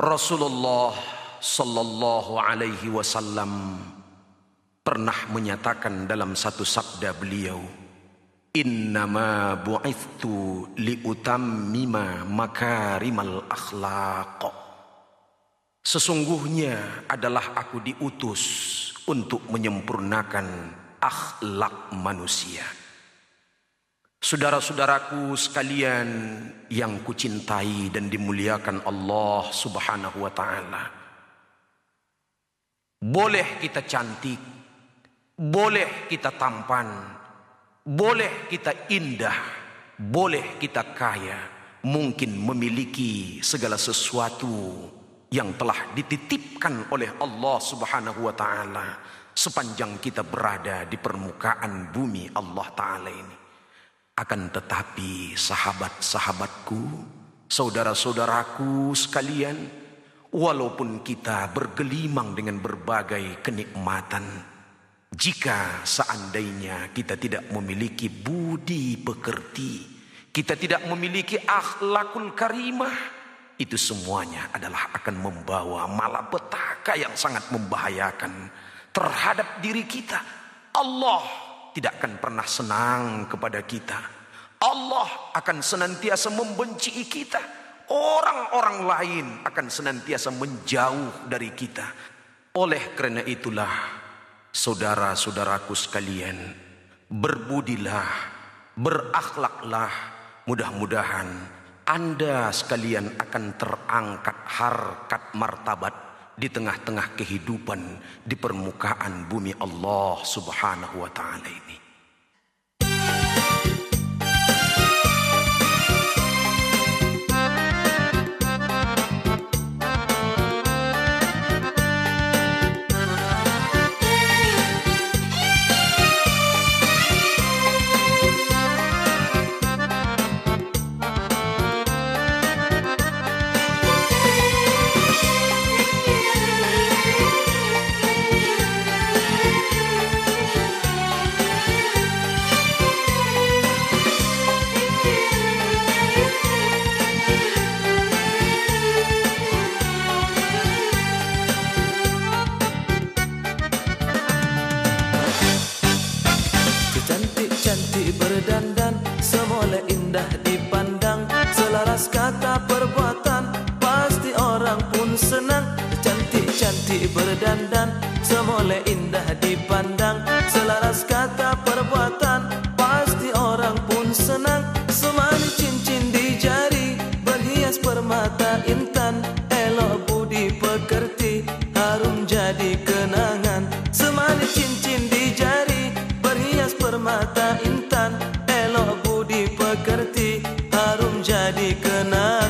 Rasulullah sallallahu alaihi wasallam pernah menyatakan dalam satu sabda beliau, "Innama bu'ithtu liutammima makarimal akhlaq." Sesungguhnya adalah aku diutus untuk menyempurnakan akhlak manusia. Saudara-saudaraku sekalian yang kucintai dan dimuliakan Allah Subhanahu wa taala. Boleh kita cantik, boleh kita tampan, boleh kita indah, boleh kita kaya, mungkin memiliki segala sesuatu yang telah dititipkan oleh Allah Subhanahu wa taala sepanjang kita berada di permukaan bumi Allah taala ini. Akan tetapi sahabat-sahabatku, saudara-saudaraku sekalian, walaupun kita bergelimang dengan berbagai kenikmatan, jika seandainya kita tidak memiliki budi pekerti, kita tidak memiliki akhlakul karimah, itu semuanya adalah akan membawa malapetaka yang sangat membahayakan terhadap diri kita. Allah tidak akan pernah senang kepada kita. Allah akan senantiasa membenci kita. Orang-orang lain akan senantiasa menjauh dari kita. Oleh karena itulah, saudara-saudaraku sekalian, berbudilah, berakhlaklah, mudah-mudahan Anda sekalian akan terangkat harkat martabat di tengah-tengah kehidupan di permukaan bumi Allah Subhanahu wa taala ini. Berdandan Semoleh indah dipandang. Selaras kata perbuatan Pasti orang pun senang. Semani cincin di jari Berhias permata intan. Elok budi pekerti Harum jadi kenangan. Semani cincin di jari Berhias permata intan. Elok budi pekerti Harum jadi kenangan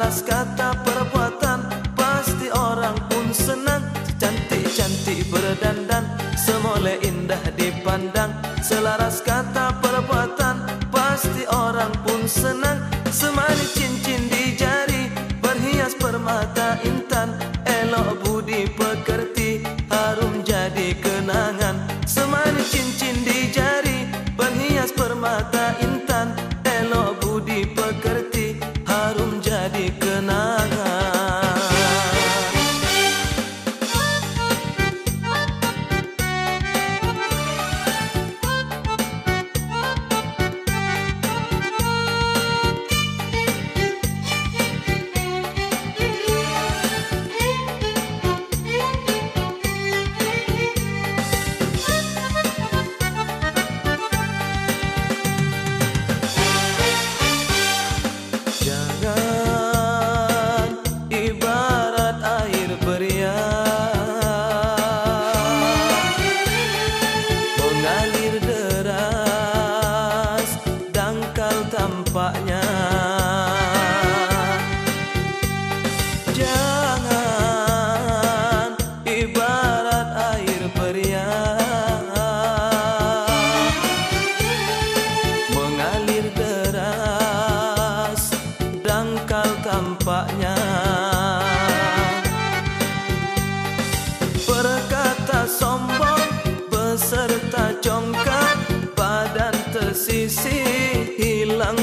Selaras kata perbuatan Pasti orang pun senang. Cantik-cantik berdandan Semoleh indah dipandang tampaknya Jangan ibarat air beriak Mengalir deras dangkal tampaknya. Berkata sombong beserta congkak badan tersisih hilang